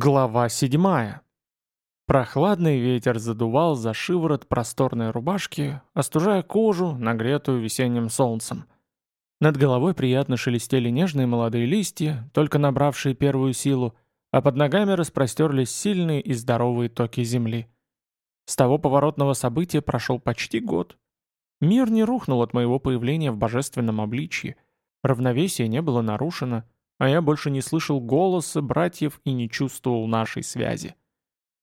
Глава седьмая. Прохладный ветер задувал за шиворот просторной рубашки, остужая кожу, нагретую весенним солнцем. Над головой приятно шелестели нежные молодые листья, только набравшие первую силу, а под ногами распростерлись сильные и здоровые токи земли. С того поворотного события прошел почти год. Мир не рухнул от моего появления в божественном обличье, равновесие не было нарушено — а я больше не слышал голоса братьев и не чувствовал нашей связи.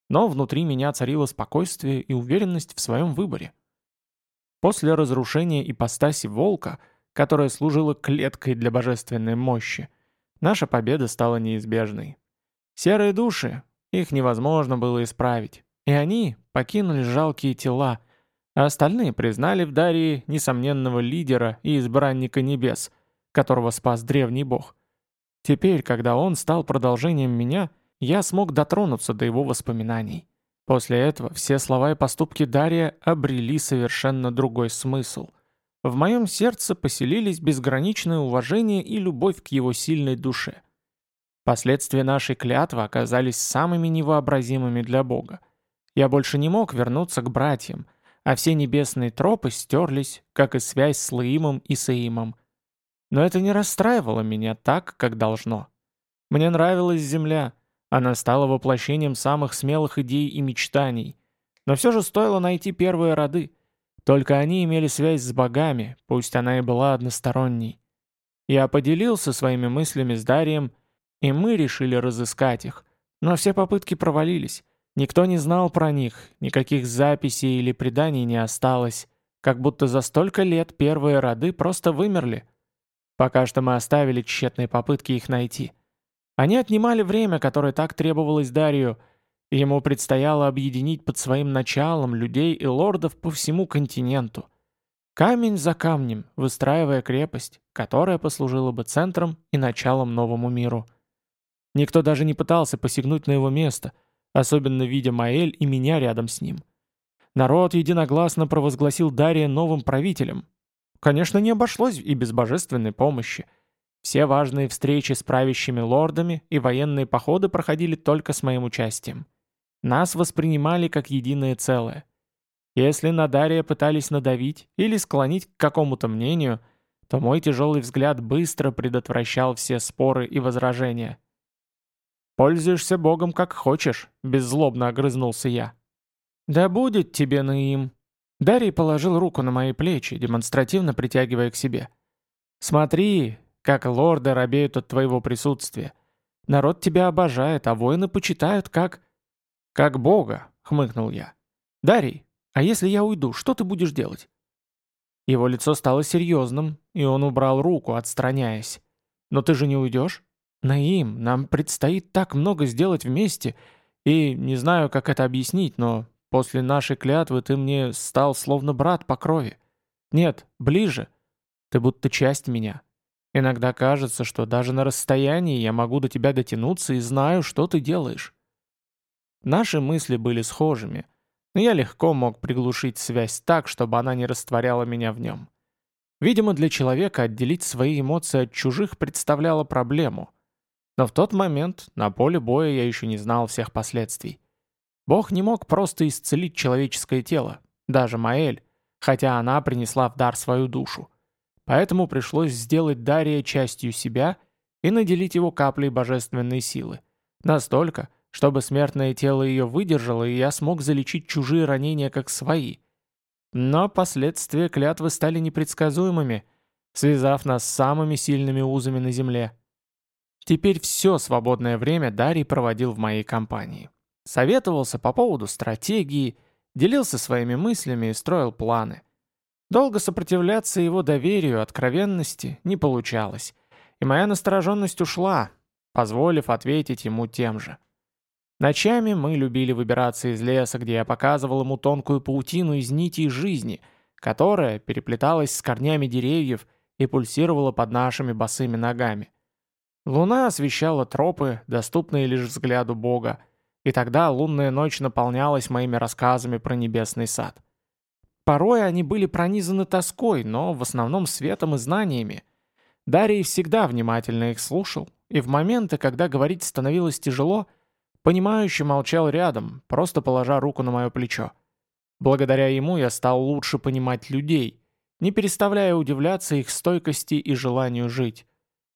Но внутри меня царило спокойствие и уверенность в своем выборе. После разрушения ипостаси волка, которая служила клеткой для божественной мощи, наша победа стала неизбежной. Серые души, их невозможно было исправить, и они покинули жалкие тела, а остальные признали в Дарии несомненного лидера и избранника небес, которого спас древний бог – Теперь, когда он стал продолжением меня, я смог дотронуться до его воспоминаний. После этого все слова и поступки Дария обрели совершенно другой смысл. В моем сердце поселились безграничное уважение и любовь к его сильной душе. Последствия нашей клятвы оказались самыми невообразимыми для Бога. Я больше не мог вернуться к братьям, а все небесные тропы стерлись, как и связь с Лаимом и Саимом – но это не расстраивало меня так, как должно. Мне нравилась Земля. Она стала воплощением самых смелых идей и мечтаний. Но все же стоило найти первые роды. Только они имели связь с богами, пусть она и была односторонней. Я поделился своими мыслями с Дарием, и мы решили разыскать их. Но все попытки провалились. Никто не знал про них, никаких записей или преданий не осталось. Как будто за столько лет первые роды просто вымерли. Пока что мы оставили тщетные попытки их найти. Они отнимали время, которое так требовалось Дарию, и ему предстояло объединить под своим началом людей и лордов по всему континенту. Камень за камнем, выстраивая крепость, которая послужила бы центром и началом новому миру. Никто даже не пытался посягнуть на его место, особенно видя Маэль и меня рядом с ним. Народ единогласно провозгласил Дария новым правителем, Конечно, не обошлось и без божественной помощи. Все важные встречи с правящими лордами и военные походы проходили только с моим участием. Нас воспринимали как единое целое. Если на Дария пытались надавить или склонить к какому-то мнению, то мой тяжелый взгляд быстро предотвращал все споры и возражения. «Пользуешься Богом как хочешь», — беззлобно огрызнулся я. «Да будет тебе, Наим», Дарий положил руку на мои плечи, демонстративно притягивая к себе. «Смотри, как лорды робеют от твоего присутствия. Народ тебя обожает, а воины почитают как...» «Как бога», — хмыкнул я. «Дарий, а если я уйду, что ты будешь делать?» Его лицо стало серьезным, и он убрал руку, отстраняясь. «Но ты же не уйдешь? Наим, нам предстоит так много сделать вместе, и не знаю, как это объяснить, но После нашей клятвы ты мне стал словно брат по крови. Нет, ближе. Ты будто часть меня. Иногда кажется, что даже на расстоянии я могу до тебя дотянуться и знаю, что ты делаешь. Наши мысли были схожими, но я легко мог приглушить связь так, чтобы она не растворяла меня в нем. Видимо, для человека отделить свои эмоции от чужих представляло проблему. Но в тот момент на поле боя я еще не знал всех последствий. Бог не мог просто исцелить человеческое тело, даже Маэль, хотя она принесла в дар свою душу. Поэтому пришлось сделать Дария частью себя и наделить его каплей божественной силы. Настолько, чтобы смертное тело ее выдержало, и я смог залечить чужие ранения как свои. Но последствия клятвы стали непредсказуемыми, связав нас с самыми сильными узами на земле. Теперь все свободное время Дарий проводил в моей компании. Советовался по поводу стратегии, делился своими мыслями и строил планы. Долго сопротивляться его доверию, откровенности не получалось, и моя настороженность ушла, позволив ответить ему тем же. Ночами мы любили выбираться из леса, где я показывал ему тонкую паутину из нитей жизни, которая переплеталась с корнями деревьев и пульсировала под нашими босыми ногами. Луна освещала тропы, доступные лишь взгляду Бога, и тогда лунная ночь наполнялась моими рассказами про небесный сад. Порой они были пронизаны тоской, но в основном светом и знаниями. Дарий всегда внимательно их слушал, и в моменты, когда говорить становилось тяжело, понимающе молчал рядом, просто положа руку на мое плечо. Благодаря ему я стал лучше понимать людей, не переставляя удивляться их стойкости и желанию жить.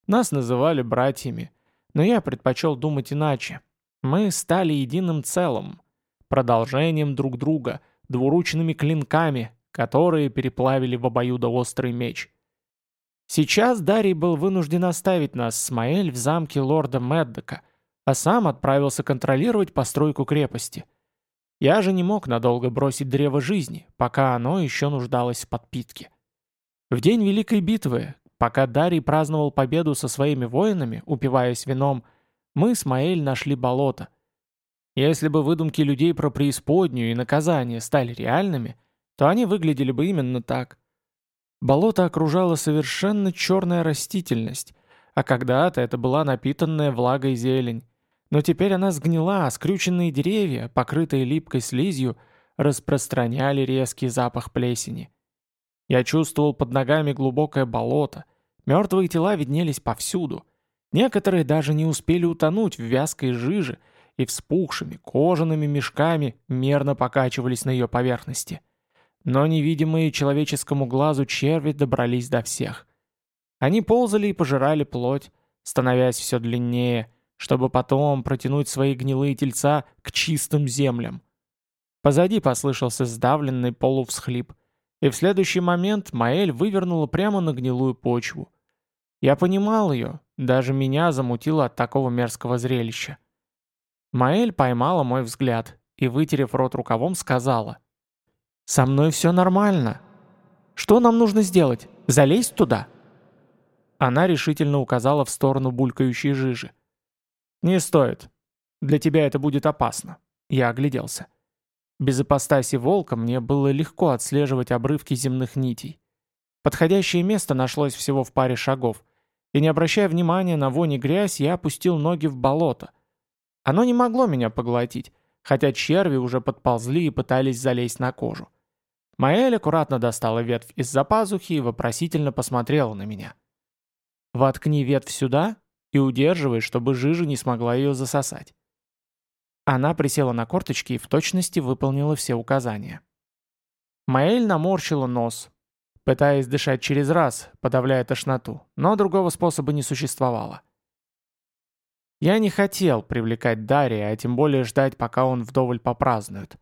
Нас называли братьями, но я предпочел думать иначе. Мы стали единым целым, продолжением друг друга, двуручными клинками, которые переплавили в обоюдоострый меч. Сейчас Дарий был вынужден оставить нас с Маэль в замке лорда Меддока, а сам отправился контролировать постройку крепости. Я же не мог надолго бросить древо жизни, пока оно еще нуждалось в подпитке. В день Великой битвы, пока Дарий праздновал победу со своими воинами, упиваясь вином, мы с Маэль нашли болото. Если бы выдумки людей про преисподнюю и наказание стали реальными, то они выглядели бы именно так. Болото окружала совершенно черная растительность, а когда-то это была напитанная влагой зелень. Но теперь она сгнила, а скрюченные деревья, покрытые липкой слизью, распространяли резкий запах плесени. Я чувствовал под ногами глубокое болото, мертвые тела виднелись повсюду. Некоторые даже не успели утонуть в вязкой жиже и вспухшими кожаными мешками мерно покачивались на ее поверхности. Но невидимые человеческому глазу черви добрались до всех. Они ползали и пожирали плоть, становясь все длиннее, чтобы потом протянуть свои гнилые тельца к чистым землям. Позади послышался сдавленный полувсхлип, и в следующий момент Маэль вывернула прямо на гнилую почву. Я понимал ее, даже меня замутило от такого мерзкого зрелища. Маэль поймала мой взгляд и, вытерев рот рукавом, сказала — «Со мной все нормально. Что нам нужно сделать? Залезть туда?» Она решительно указала в сторону булькающей жижи. «Не стоит. Для тебя это будет опасно». Я огляделся. Без ипостаси волка мне было легко отслеживать обрывки земных нитей. Подходящее место нашлось всего в паре шагов, и не обращая внимания на вонь и грязь, я опустил ноги в болото. Оно не могло меня поглотить, хотя черви уже подползли и пытались залезть на кожу. Маэль аккуратно достала ветвь из-за пазухи и вопросительно посмотрела на меня. «Воткни ветвь сюда и удерживай, чтобы жижа не смогла ее засосать». Она присела на корточки и в точности выполнила все указания. Маэль наморщила нос, пытаясь дышать через раз, подавляя тошноту, но другого способа не существовало. Я не хотел привлекать Дария, а тем более ждать, пока он вдоволь попразднует.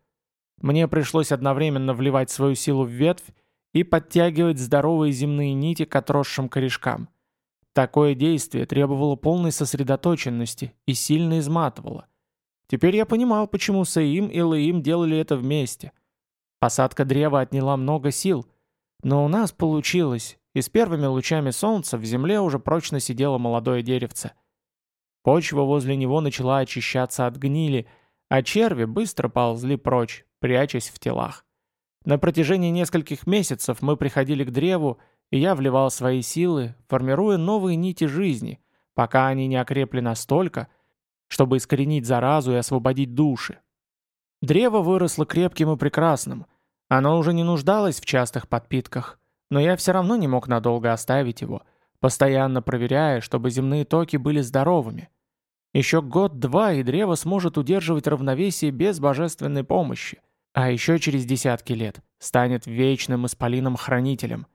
Мне пришлось одновременно вливать свою силу в ветвь и подтягивать здоровые земные нити к отросшим корешкам. Такое действие требовало полной сосредоточенности и сильно изматывало. Теперь я понимал, почему Саим и Лаим делали это вместе. Посадка древа отняла много сил, но у нас получилось, и с первыми лучами солнца в земле уже прочно сидело молодое деревце. Почва возле него начала очищаться от гнили, а черви быстро ползли прочь, прячась в телах. На протяжении нескольких месяцев мы приходили к древу, и я вливал свои силы, формируя новые нити жизни, пока они не окрепли настолько, чтобы искоренить заразу и освободить души. Древо выросло крепким и прекрасным. Оно уже не нуждалось в частых подпитках, но я все равно не мог надолго оставить его, постоянно проверяя, чтобы земные токи были здоровыми. Еще год-два, и древо сможет удерживать равновесие без божественной помощи. А еще через десятки лет станет вечным исполином-хранителем.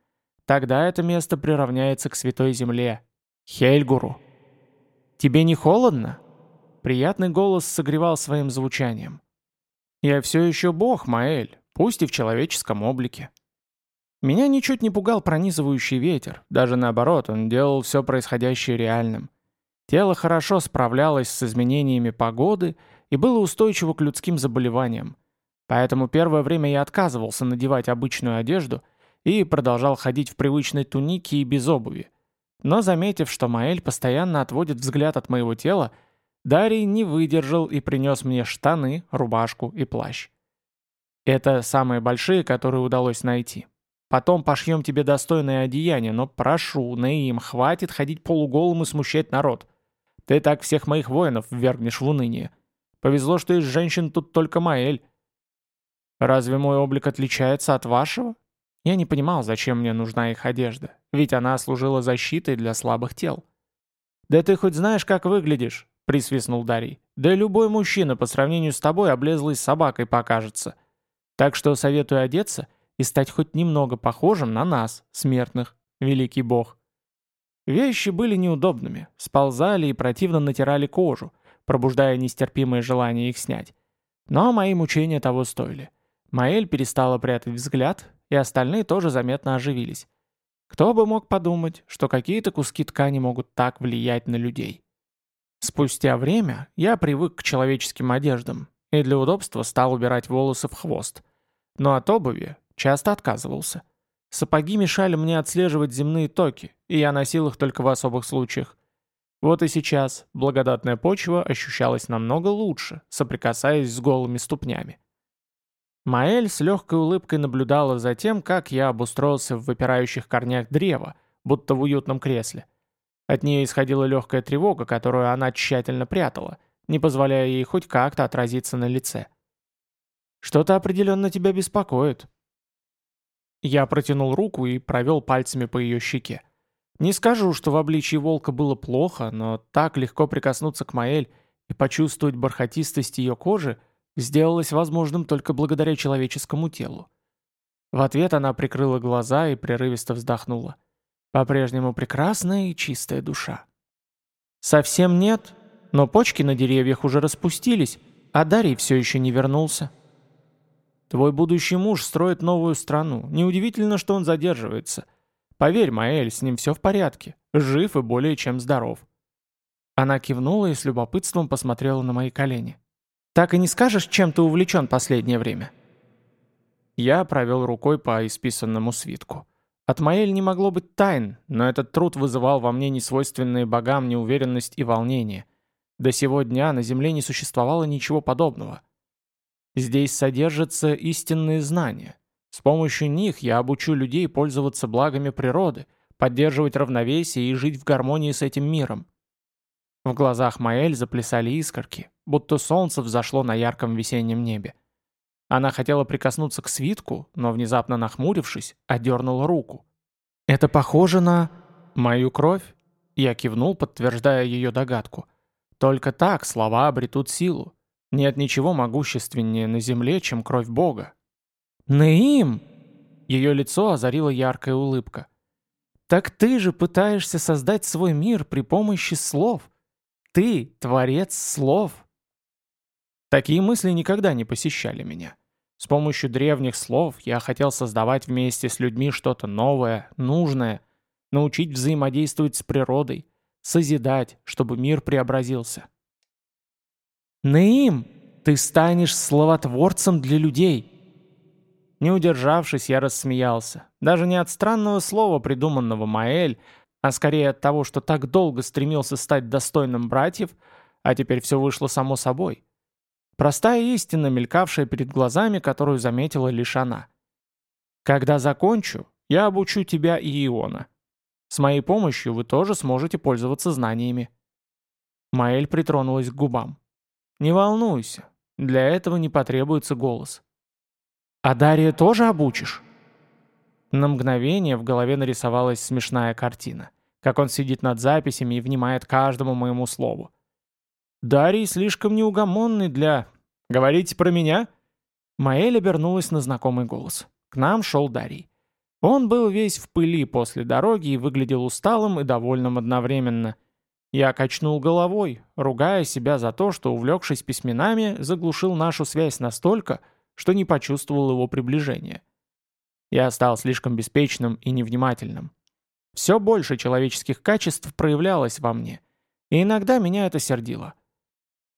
Тогда это место приравняется к Святой Земле. Хельгуру. «Тебе не холодно?» Приятный голос согревал своим звучанием. «Я все еще бог, Маэль, пусть и в человеческом облике». Меня ничуть не пугал пронизывающий ветер, даже наоборот, он делал все происходящее реальным. Тело хорошо справлялось с изменениями погоды и было устойчиво к людским заболеваниям. Поэтому первое время я отказывался надевать обычную одежду и продолжал ходить в привычной тунике и без обуви. Но заметив, что Маэль постоянно отводит взгляд от моего тела, Дарий не выдержал и принес мне штаны, рубашку и плащ. Это самые большие, которые удалось найти. Потом пошьем тебе достойное одеяние, но прошу, Наим, хватит ходить полуголым и смущать народ. Ты так всех моих воинов ввергнешь в уныние. Повезло, что из женщин тут только Маэль. Разве мой облик отличается от вашего? Я не понимал, зачем мне нужна их одежда, ведь она служила защитой для слабых тел. «Да ты хоть знаешь, как выглядишь?» — присвистнул Дарий. Да любой мужчина по сравнению с тобой облезлой собакой покажется. Так что советую одеться и стать хоть немного похожим на нас, смертных, великий бог. Вещи были неудобными, сползали и противно натирали кожу, пробуждая нестерпимое желание их снять. Но мои мучения того стоили. Маэль перестала прятать взгляд, и остальные тоже заметно оживились. Кто бы мог подумать, что какие-то куски ткани могут так влиять на людей. Спустя время я привык к человеческим одеждам и для удобства стал убирать волосы в хвост. Но от обуви часто отказывался. Сапоги мешали мне отслеживать земные токи, и я носил их только в особых случаях. Вот и сейчас благодатная почва ощущалась намного лучше, соприкасаясь с голыми ступнями. Маэль с легкой улыбкой наблюдала за тем, как я обустроился в выпирающих корнях древа, будто в уютном кресле. От нее исходила легкая тревога, которую она тщательно прятала, не позволяя ей хоть как-то отразиться на лице. «Что-то определенно тебя беспокоит», я протянул руку и провел пальцами по ее щеке. Не скажу, что в обличии волка было плохо, но так легко прикоснуться к Маэль и почувствовать бархатистость ее кожи сделалось возможным только благодаря человеческому телу. В ответ она прикрыла глаза и прерывисто вздохнула. По-прежнему прекрасная и чистая душа. «Совсем нет, но почки на деревьях уже распустились, а Дарий все еще не вернулся». Твой будущий муж строит новую страну. Неудивительно, что он задерживается. Поверь, Маэль, с ним все в порядке. Жив и более чем здоров». Она кивнула и с любопытством посмотрела на мои колени. «Так и не скажешь, чем ты увлечен последнее время?» Я провел рукой по исписанному свитку. От Маэль не могло быть тайн, но этот труд вызывал во мне несвойственные богам неуверенность и волнение. До сего дня на Земле не существовало ничего подобного. Здесь содержатся истинные знания. С помощью них я обучу людей пользоваться благами природы, поддерживать равновесие и жить в гармонии с этим миром. В глазах Маэль заплясали искорки, будто солнце взошло на ярком весеннем небе. Она хотела прикоснуться к свитку, но, внезапно нахмурившись, одернула руку. «Это похоже на... мою кровь?» Я кивнул, подтверждая ее догадку. «Только так слова обретут силу. Нет ничего могущественнее на земле, чем кровь Бога. «Наим!» Ее лицо озарила яркая улыбка. «Так ты же пытаешься создать свой мир при помощи слов. Ты — творец слов». Такие мысли никогда не посещали меня. С помощью древних слов я хотел создавать вместе с людьми что-то новое, нужное, научить взаимодействовать с природой, созидать, чтобы мир преобразился. «Наим, ты станешь словотворцем для людей!» Не удержавшись, я рассмеялся. Даже не от странного слова, придуманного Маэль, а скорее от того, что так долго стремился стать достойным братьев, а теперь все вышло само собой. Простая истина, мелькавшая перед глазами, которую заметила лишь она. «Когда закончу, я обучу тебя и Иона. С моей помощью вы тоже сможете пользоваться знаниями». Маэль притронулась к губам. Не волнуйся, для этого не потребуется голос. А Дарья тоже обучишь? На мгновение в голове нарисовалась смешная картина, как он сидит над записями и внимает каждому моему слову. Дарий слишком неугомонный для... Говорите про меня? Маэль обернулась на знакомый голос. К нам шел Дарий. Он был весь в пыли после дороги и выглядел усталым и довольным одновременно. Я качнул головой, ругая себя за то, что, увлекшись письменами, заглушил нашу связь настолько, что не почувствовал его приближения. Я стал слишком беспечным и невнимательным. Все больше человеческих качеств проявлялось во мне, и иногда меня это сердило.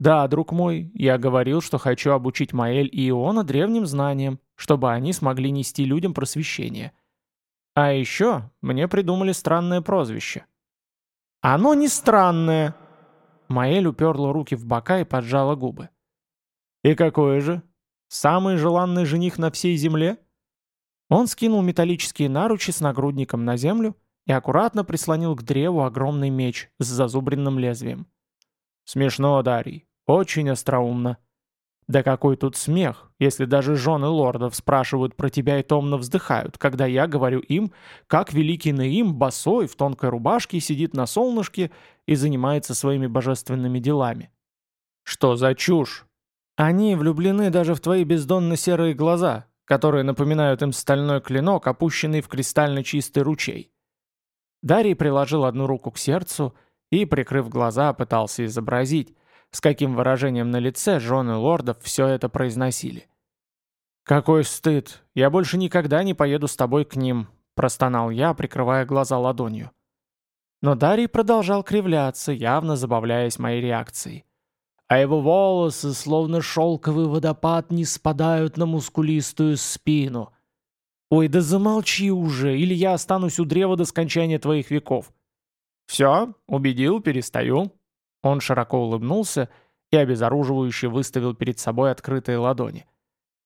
Да, друг мой, я говорил, что хочу обучить Маэль и Иона древним знаниям, чтобы они смогли нести людям просвещение. А еще мне придумали странное прозвище — «Оно не странное!» Маэль уперла руки в бока и поджала губы. «И какое же? Самый желанный жених на всей земле?» Он скинул металлические наручи с нагрудником на землю и аккуратно прислонил к древу огромный меч с зазубренным лезвием. «Смешно, Дарий. Очень остроумно. Да какой тут смех, если даже жены лордов спрашивают про тебя и томно вздыхают, когда я говорю им, как великий Наим босой в тонкой рубашке сидит на солнышке и занимается своими божественными делами. Что за чушь? Они влюблены даже в твои бездонно-серые глаза, которые напоминают им стальной клинок, опущенный в кристально чистый ручей. Дарий приложил одну руку к сердцу и, прикрыв глаза, пытался изобразить, с каким выражением на лице жены лордов все это произносили. «Какой стыд! Я больше никогда не поеду с тобой к ним», – простонал я, прикрывая глаза ладонью. Но Дарий продолжал кривляться, явно забавляясь моей реакцией. А его волосы, словно шелковый водопад, не спадают на мускулистую спину. «Ой, да замолчи уже, или я останусь у древа до скончания твоих веков». «Все, убедил, перестаю». Он широко улыбнулся и обезоруживающе выставил перед собой открытые ладони.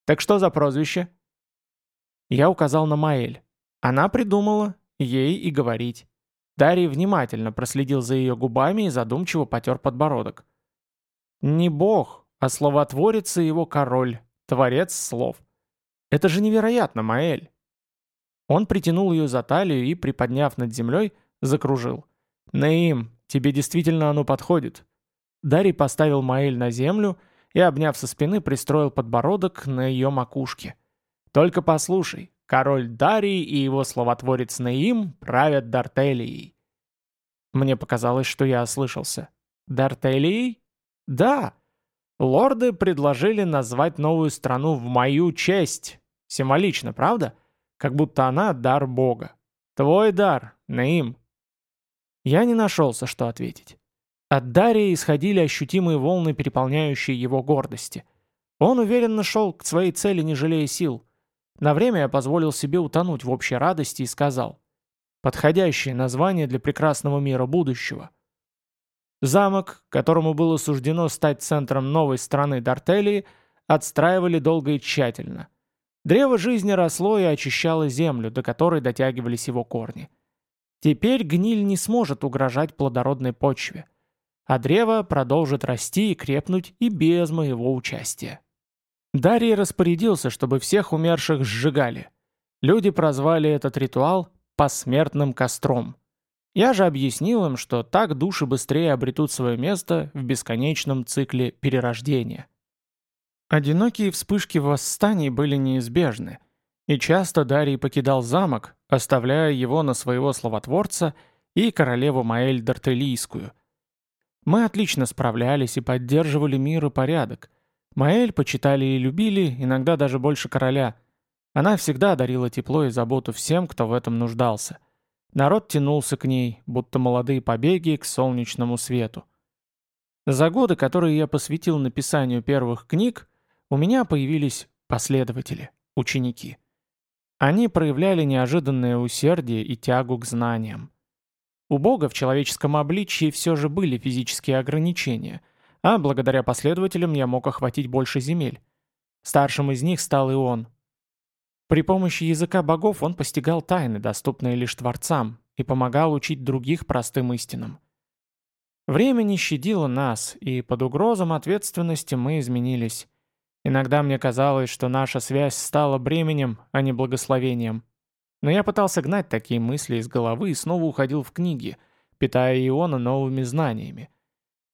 «Так что за прозвище?» Я указал на Маэль. Она придумала, ей и говорить. Дарий внимательно проследил за ее губами и задумчиво потер подбородок. «Не бог, а словотворец и его король, творец слов. Это же невероятно, Маэль!» Он притянул ее за талию и, приподняв над землей, закружил. «Наим, тебе действительно оно подходит». Дарий поставил Маэль на землю и, обняв со спины, пристроил подбородок на ее макушке. «Только послушай, король Дарий и его словотворец Наим правят Дартелией». Мне показалось, что я ослышался. «Дартелией?» «Да. Лорды предложили назвать новую страну в мою честь. Символично, правда? Как будто она дар Бога. Твой дар, Наим». Я не нашелся, что ответить. От Дария исходили ощутимые волны, переполняющие его гордости. Он уверенно шел к своей цели, не жалея сил. На время я позволил себе утонуть в общей радости и сказал. Подходящее название для прекрасного мира будущего. Замок, которому было суждено стать центром новой страны Дартелии, отстраивали долго и тщательно. Древо жизни росло и очищало землю, до которой дотягивались его корни. Теперь гниль не сможет угрожать плодородной почве а древо продолжит расти и крепнуть и без моего участия. Дарий распорядился, чтобы всех умерших сжигали. Люди прозвали этот ритуал «посмертным костром». Я же объяснил им, что так души быстрее обретут свое место в бесконечном цикле перерождения. Одинокие вспышки восстаний были неизбежны, и часто Дарий покидал замок, оставляя его на своего словотворца и королеву Маэль Дартелийскую, мы отлично справлялись и поддерживали мир и порядок. Маэль почитали и любили, иногда даже больше короля. Она всегда дарила тепло и заботу всем, кто в этом нуждался. Народ тянулся к ней, будто молодые побеги к солнечному свету. За годы, которые я посвятил написанию первых книг, у меня появились последователи, ученики. Они проявляли неожиданное усердие и тягу к знаниям. У Бога в человеческом обличии все же были физические ограничения, а благодаря последователям я мог охватить больше земель. Старшим из них стал и он. При помощи языка богов он постигал тайны, доступные лишь творцам, и помогал учить других простым истинам. Время не щадило нас, и под угрозом ответственности мы изменились. Иногда мне казалось, что наша связь стала бременем, а не благословением. Но я пытался гнать такие мысли из головы и снова уходил в книги, питая Иона новыми знаниями.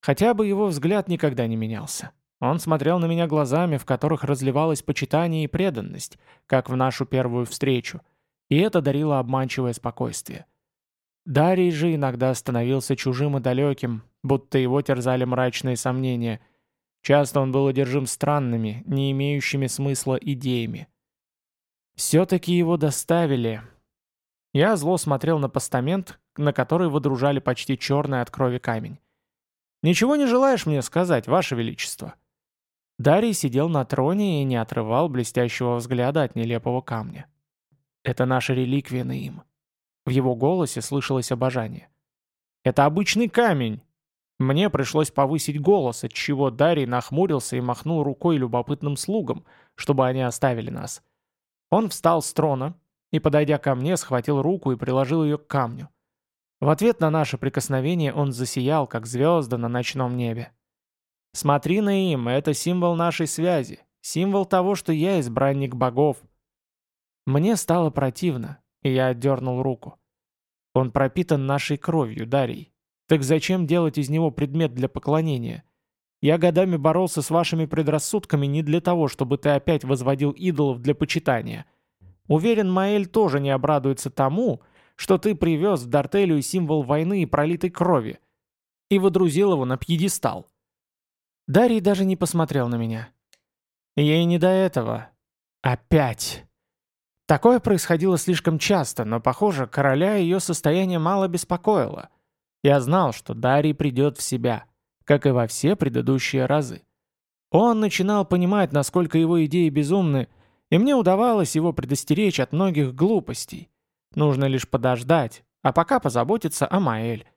Хотя бы его взгляд никогда не менялся. Он смотрел на меня глазами, в которых разливалось почитание и преданность, как в нашу первую встречу, и это дарило обманчивое спокойствие. Дарий же иногда становился чужим и далеким, будто его терзали мрачные сомнения. Часто он был одержим странными, не имеющими смысла идеями. Все-таки его доставили. Я зло смотрел на постамент, на который водружали почти черный от крови камень. «Ничего не желаешь мне сказать, Ваше Величество?» Дарий сидел на троне и не отрывал блестящего взгляда от нелепого камня. «Это наша реликвия Наим». В его голосе слышалось обожание. «Это обычный камень!» Мне пришлось повысить голос, отчего Дарий нахмурился и махнул рукой любопытным слугам, чтобы они оставили нас. Он встал с трона и, подойдя ко мне, схватил руку и приложил ее к камню. В ответ на наше прикосновение он засиял, как звезда на ночном небе. «Смотри на им, это символ нашей связи, символ того, что я избранник богов». Мне стало противно, и я отдернул руку. Он пропитан нашей кровью, Дарий. Так зачем делать из него предмет для поклонения? Я годами боролся с вашими предрассудками не для того, чтобы ты опять возводил идолов для почитания. Уверен, Маэль тоже не обрадуется тому, что ты привез в Дартелию символ войны и пролитой крови, и водрузил его на пьедестал. Дарий даже не посмотрел на меня. Ей не до этого. Опять. Такое происходило слишком часто, но, похоже, короля ее состояние мало беспокоило. Я знал, что Дарий придет в себя, как и во все предыдущие разы. Он начинал понимать, насколько его идеи безумны, и мне удавалось его предостеречь от многих глупостей. Нужно лишь подождать, а пока позаботиться о Маэль.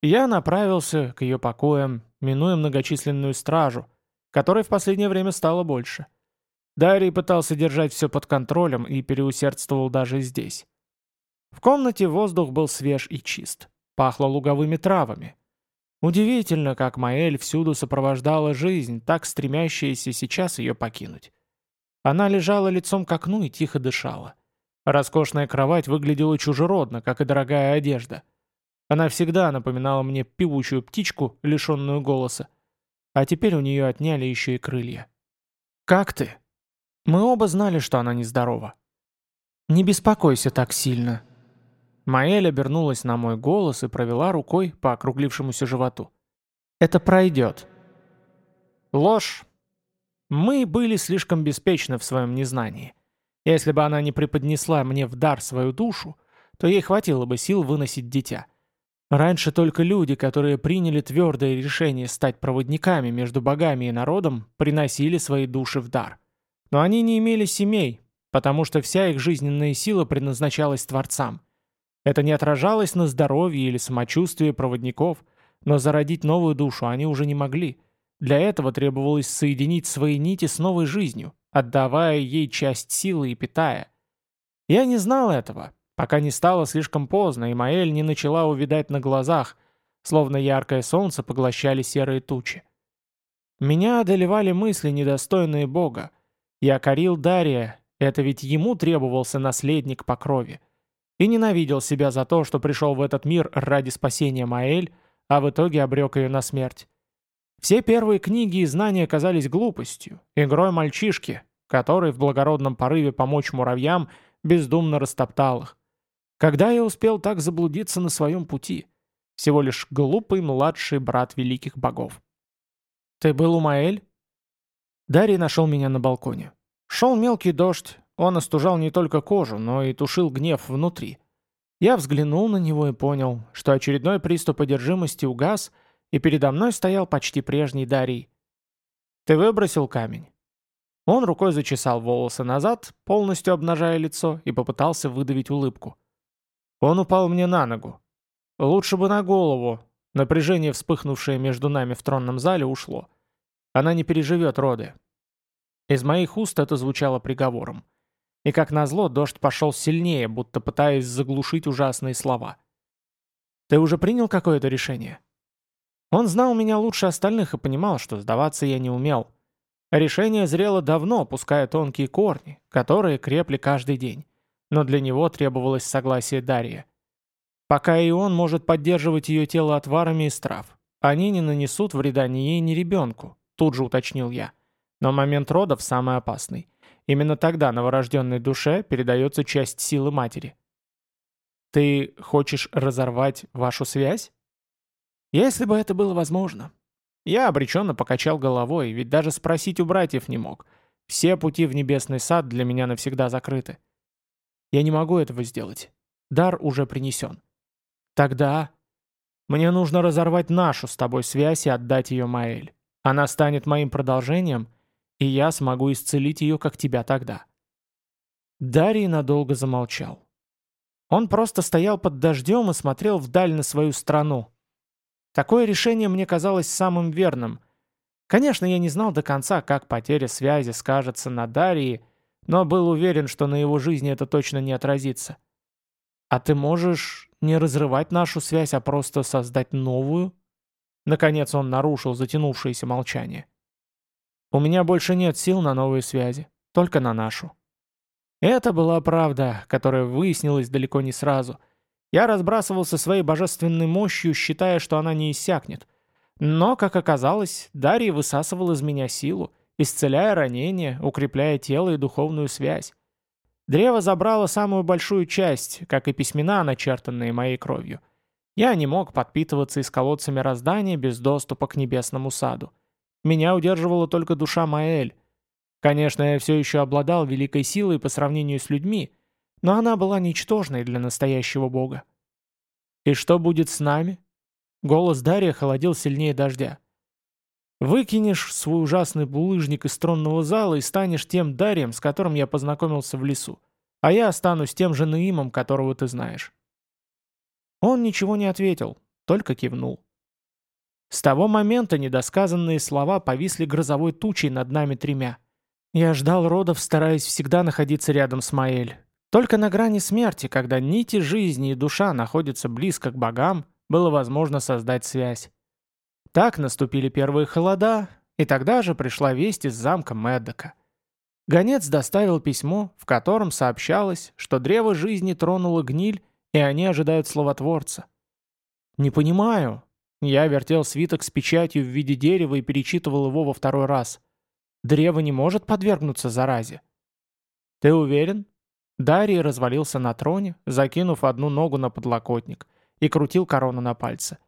Я направился к ее покоям, минуя многочисленную стражу, которой в последнее время стало больше. Дарий пытался держать все под контролем и переусердствовал даже здесь. В комнате воздух был свеж и чист. Пахло луговыми травами. Удивительно, как Маэль всюду сопровождала жизнь, так стремящаяся сейчас ее покинуть. Она лежала лицом к окну и тихо дышала. Роскошная кровать выглядела чужеродно, как и дорогая одежда. Она всегда напоминала мне певучую птичку, лишенную голоса. А теперь у нее отняли еще и крылья. «Как ты?» Мы оба знали, что она нездорова. «Не беспокойся так сильно». Маэль обернулась на мой голос и провела рукой по округлившемуся животу. «Это пройдет». Ложь. Мы были слишком беспечны в своем незнании. Если бы она не преподнесла мне в дар свою душу, то ей хватило бы сил выносить дитя. Раньше только люди, которые приняли твердое решение стать проводниками между богами и народом, приносили свои души в дар. Но они не имели семей, потому что вся их жизненная сила предназначалась Творцам. Это не отражалось на здоровье или самочувствии проводников, но зародить новую душу они уже не могли. Для этого требовалось соединить свои нити с новой жизнью, отдавая ей часть силы и питая. Я не знал этого, пока не стало слишком поздно, и Маэль не начала увидать на глазах, словно яркое солнце поглощали серые тучи. Меня одолевали мысли, недостойные Бога. Я корил Дария, это ведь ему требовался наследник по крови. И ненавидел себя за то, что пришел в этот мир ради спасения Маэль, а в итоге обрек ее на смерть. Все первые книги и знания казались глупостью, игрой мальчишки, который в благородном порыве помочь муравьям бездумно растоптал их. Когда я успел так заблудиться на своем пути? Всего лишь глупый младший брат великих богов. «Ты был у Маэль?» Дарий нашел меня на балконе. Шел мелкий дождь, он остужал не только кожу, но и тушил гнев внутри. Я взглянул на него и понял, что очередной приступ одержимости угас — и передо мной стоял почти прежний Дарий. «Ты выбросил камень?» Он рукой зачесал волосы назад, полностью обнажая лицо, и попытался выдавить улыбку. Он упал мне на ногу. Лучше бы на голову. Напряжение, вспыхнувшее между нами в тронном зале, ушло. Она не переживет роды. Из моих уст это звучало приговором. И как назло, дождь пошел сильнее, будто пытаясь заглушить ужасные слова. «Ты уже принял какое-то решение?» Он знал меня лучше остальных и понимал, что сдаваться я не умел. Решение зрело давно, пуская тонкие корни, которые крепли каждый день. Но для него требовалось согласие Дарья. Пока и он может поддерживать ее тело отварами из трав. Они не нанесут вреда ни ей, ни ребенку, тут же уточнил я. Но момент родов самый опасный. Именно тогда новорожденной душе передается часть силы матери. «Ты хочешь разорвать вашу связь?» Если бы это было возможно. Я обреченно покачал головой, ведь даже спросить у братьев не мог. Все пути в небесный сад для меня навсегда закрыты. Я не могу этого сделать. Дар уже принесен. Тогда мне нужно разорвать нашу с тобой связь и отдать ее Маэль. Она станет моим продолжением, и я смогу исцелить ее, как тебя тогда. Дарий надолго замолчал. Он просто стоял под дождем и смотрел вдаль на свою страну, Такое решение мне казалось самым верным. Конечно, я не знал до конца, как потеря связи скажется на Дарии, но был уверен, что на его жизни это точно не отразится. «А ты можешь не разрывать нашу связь, а просто создать новую?» Наконец он нарушил затянувшееся молчание. «У меня больше нет сил на новые связи, только на нашу». Это была правда, которая выяснилась далеко не сразу — я разбрасывался своей божественной мощью, считая, что она не иссякнет. Но, как оказалось, Дарья высасывал из меня силу, исцеляя ранения, укрепляя тело и духовную связь. Древо забрало самую большую часть, как и письмена, начертанные моей кровью. Я не мог подпитываться из колодца мироздания без доступа к небесному саду. Меня удерживала только душа Маэль. Конечно, я все еще обладал великой силой по сравнению с людьми, но она была ничтожной для настоящего бога. «И что будет с нами?» Голос Дарья холодил сильнее дождя. «Выкинешь свой ужасный булыжник из тронного зала и станешь тем Дарием, с которым я познакомился в лесу, а я останусь тем же Наимом, которого ты знаешь». Он ничего не ответил, только кивнул. С того момента недосказанные слова повисли грозовой тучей над нами тремя. Я ждал родов, стараясь всегда находиться рядом с Маэль. Только на грани смерти, когда нити жизни и душа находятся близко к богам, было возможно создать связь. Так наступили первые холода, и тогда же пришла весть из замка Мэддока. Гонец доставил письмо, в котором сообщалось, что древо жизни тронуло гниль и они ожидают словотворца. Не понимаю. Я вертел свиток с печатью в виде дерева и перечитывал его во второй раз. Древо не может подвергнуться заразе. Ты уверен? Дарий развалился на троне, закинув одну ногу на подлокотник, и крутил корону на пальце.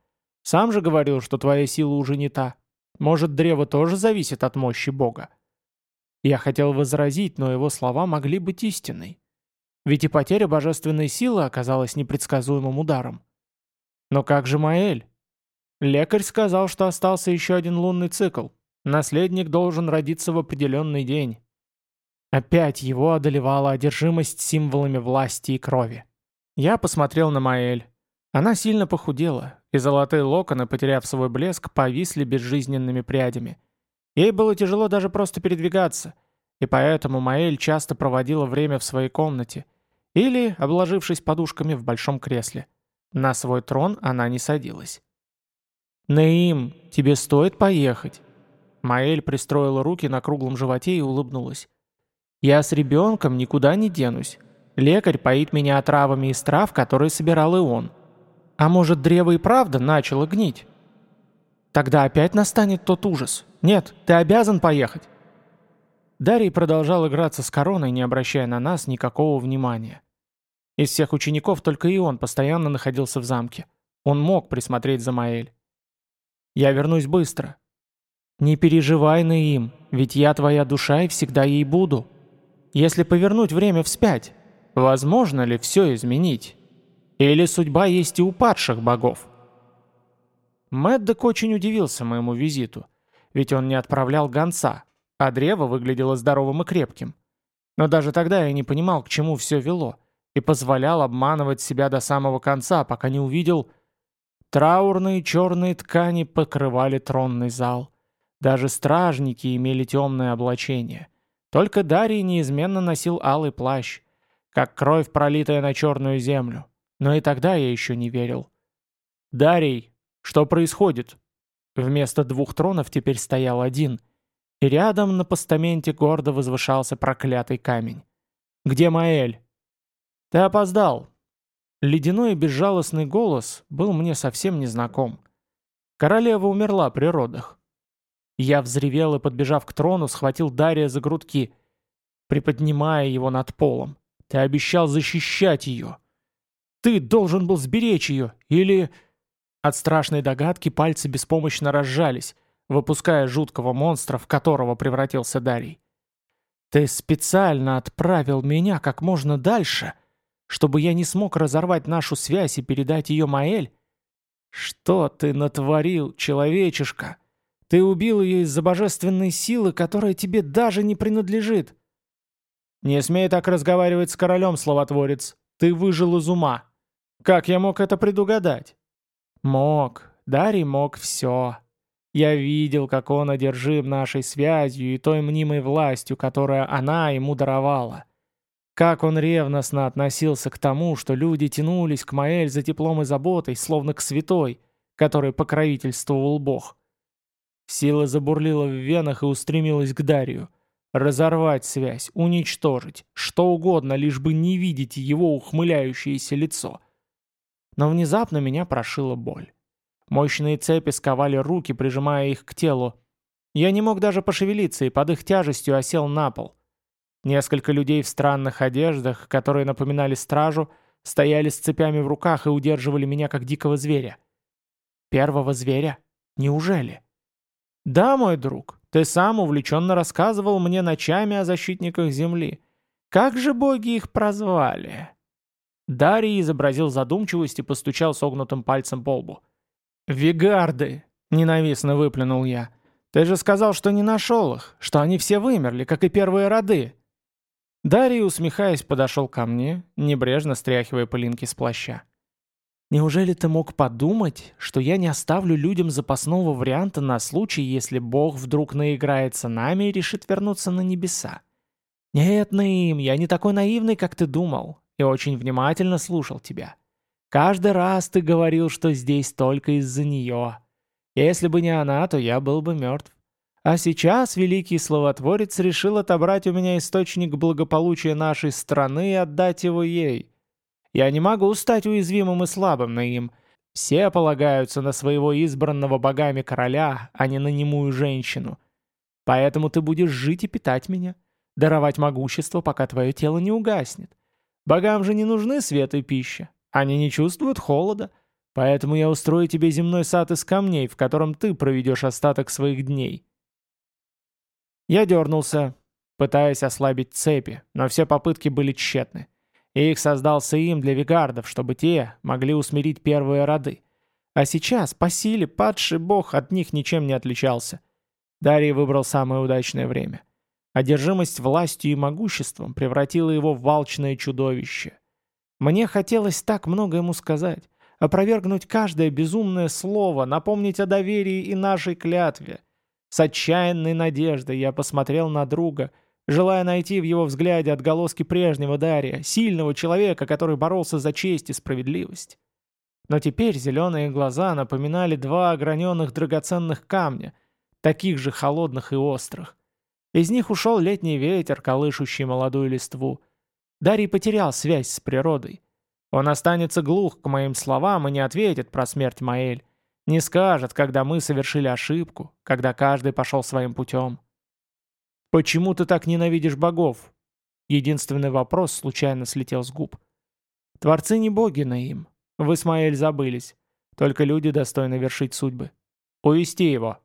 Сам же говорил, что твоя сила уже не та. Может, древо тоже зависит от мощи Бога? Я хотел возразить, но его слова могли быть истиной. Ведь и потеря божественной силы оказалась непредсказуемым ударом. Но как же Маэль? Лекарь сказал, что остался еще один лунный цикл. Наследник должен родиться в определенный день. Опять его одолевала одержимость символами власти и крови. Я посмотрел на Маэль. Она сильно похудела, и золотые локоны, потеряв свой блеск, повисли безжизненными прядями. Ей было тяжело даже просто передвигаться, и поэтому Маэль часто проводила время в своей комнате, или, обложившись подушками в большом кресле. На свой трон она не садилась. «Наим, тебе стоит поехать?» Маэль пристроила руки на круглом животе и улыбнулась. «Я с ребенком никуда не денусь. Лекарь поит меня отравами из трав, которые собирал и он. А может, древо и правда начало гнить?» «Тогда опять настанет тот ужас. Нет, ты обязан поехать». Дарий продолжал играться с короной, не обращая на нас никакого внимания. Из всех учеников только и он постоянно находился в замке. Он мог присмотреть за Маэль. «Я вернусь быстро». «Не переживай, Наим, ведь я твоя душа и всегда ей буду. Если повернуть время вспять, возможно ли все изменить? Или судьба есть и у падших богов?» Мэддок очень удивился моему визиту, ведь он не отправлял гонца, а древо выглядело здоровым и крепким. Но даже тогда я не понимал, к чему все вело, и позволял обманывать себя до самого конца, пока не увидел... Траурные черные ткани покрывали тронный зал. Даже стражники имели темное облачение. Только Дарий неизменно носил алый плащ, как кровь, пролитая на черную землю. Но и тогда я еще не верил. «Дарий, что происходит?» Вместо двух тронов теперь стоял один — и рядом на постаменте гордо возвышался проклятый камень. «Где Маэль?» «Ты опоздал!» Ледяной и безжалостный голос был мне совсем незнаком. Королева умерла при родах. Я взревел и, подбежав к трону, схватил Дария за грудки, приподнимая его над полом. «Ты обещал защищать ее!» «Ты должен был сберечь ее!» Или... От страшной догадки пальцы беспомощно разжались, выпуская жуткого монстра, в которого превратился Дарий. «Ты специально отправил меня как можно дальше, чтобы я не смог разорвать нашу связь и передать ее Маэль? Что ты натворил, человечишка? Ты убил ее из-за божественной силы, которая тебе даже не принадлежит». «Не смей так разговаривать с королем, словотворец. Ты выжил из ума. Как я мог это предугадать?» «Мог. Дарий мог все. Я видел, как он одержим нашей связью и той мнимой властью, которую она ему даровала. Как он ревностно относился к тому, что люди тянулись к Маэль за теплом и заботой, словно к святой, которой покровительствовал Бог. Сила забурлила в венах и устремилась к Дарию. Разорвать связь, уничтожить, что угодно, лишь бы не видеть его ухмыляющееся лицо. Но внезапно меня прошила боль. Мощные цепи сковали руки, прижимая их к телу. Я не мог даже пошевелиться и под их тяжестью осел на пол. Несколько людей в странных одеждах, которые напоминали стражу, стояли с цепями в руках и удерживали меня как дикого зверя. Первого зверя? Неужели? Да, мой друг, ты сам увлеченно рассказывал мне ночами о защитниках Земли. Как же боги их прозвали? Дарий изобразил задумчивость и постучал согнутым пальцем по лбу. «Вигарды!» — ненавистно выплюнул я. «Ты же сказал, что не нашел их, что они все вымерли, как и первые роды!» Дарий, усмехаясь, подошел ко мне, небрежно стряхивая пылинки с плаща. «Неужели ты мог подумать, что я не оставлю людям запасного варианта на случай, если Бог вдруг наиграется нами и решит вернуться на небеса? Нет, Наим, я не такой наивный, как ты думал, и очень внимательно слушал тебя. Каждый раз ты говорил, что здесь только из-за нее. Если бы не она, то я был бы мертв. А сейчас великий словотворец решил отобрать у меня источник благополучия нашей страны и отдать его ей. Я не могу стать уязвимым и слабым на им. Все полагаются на своего избранного богами короля, а не на немую женщину. Поэтому ты будешь жить и питать меня, даровать могущество, пока твое тело не угаснет. Богам же не нужны свет и пища, они не чувствуют холода, поэтому я устрою тебе земной сад из камней, в котором ты проведешь остаток своих дней». Я дернулся, пытаясь ослабить цепи, но все попытки были тщетны. Их создался им для вигардов, чтобы те могли усмирить первые роды. А сейчас, по силе, падший бог от них ничем не отличался. Дарий выбрал самое удачное время. Одержимость властью и могуществом превратила его в волчное чудовище. Мне хотелось так много ему сказать, опровергнуть каждое безумное слово, напомнить о доверии и нашей клятве. С отчаянной надеждой я посмотрел на друга, желая найти в его взгляде отголоски прежнего Дария, сильного человека, который боролся за честь и справедливость. Но теперь зеленые глаза напоминали два ограненных драгоценных камня, таких же холодных и острых. Из них ушел летний ветер, колышущий молодую листву, Дарий потерял связь с природой. Он останется глух к моим словам и не ответит про смерть Маэль. Не скажет, когда мы совершили ошибку, когда каждый пошел своим путем. «Почему ты так ненавидишь богов?» Единственный вопрос случайно слетел с губ. «Творцы не боги, Наим. Вы с Маэль забылись. Только люди достойны вершить судьбы. Увести его!»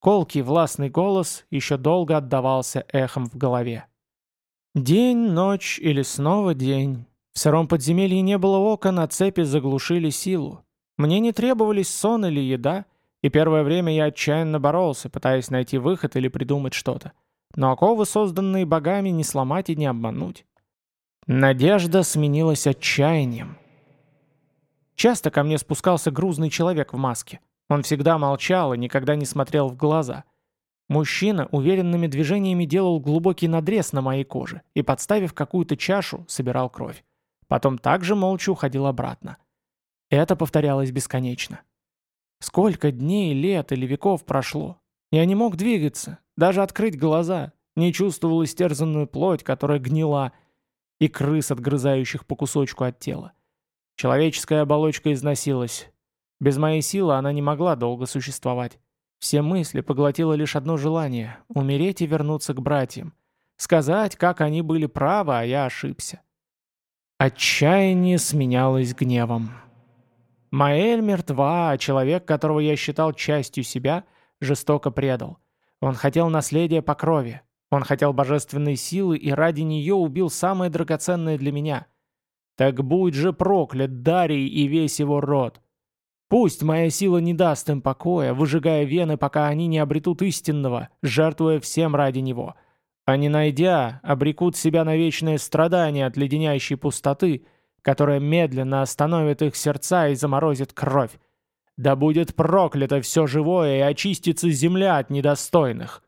Колкий властный голос еще долго отдавался эхом в голове. День, ночь или снова день. В сыром подземелье не было окон, а цепи заглушили силу. Мне не требовались сон или еда, и первое время я отчаянно боролся, пытаясь найти выход или придумать что-то. Но оковы, созданные богами, не сломать и не обмануть. Надежда сменилась отчаянием. Часто ко мне спускался грузный человек в маске. Он всегда молчал и никогда не смотрел в глаза — Мужчина уверенными движениями делал глубокий надрез на моей коже и, подставив какую-то чашу, собирал кровь. Потом также молча уходил обратно. Это повторялось бесконечно. Сколько дней, лет или веков прошло. Я не мог двигаться, даже открыть глаза, не чувствовал истерзанную плоть, которая гнила, и крыс, отгрызающих по кусочку от тела. Человеческая оболочка износилась. Без моей силы она не могла долго существовать. Все мысли поглотило лишь одно желание — умереть и вернуться к братьям. Сказать, как они были правы, а я ошибся. Отчаяние сменялось гневом. Маэль мертва, а человек, которого я считал частью себя, жестоко предал. Он хотел наследия по крови. Он хотел божественной силы и ради нее убил самое драгоценное для меня. Так будь же проклят Дарий и весь его род. Пусть моя сила не даст им покоя, выжигая вены, пока они не обретут истинного, жертвуя всем ради него. А не найдя, обрекут себя на вечное страдание от леденящей пустоты, которая медленно остановит их сердца и заморозит кровь. Да будет проклято все живое и очистится земля от недостойных.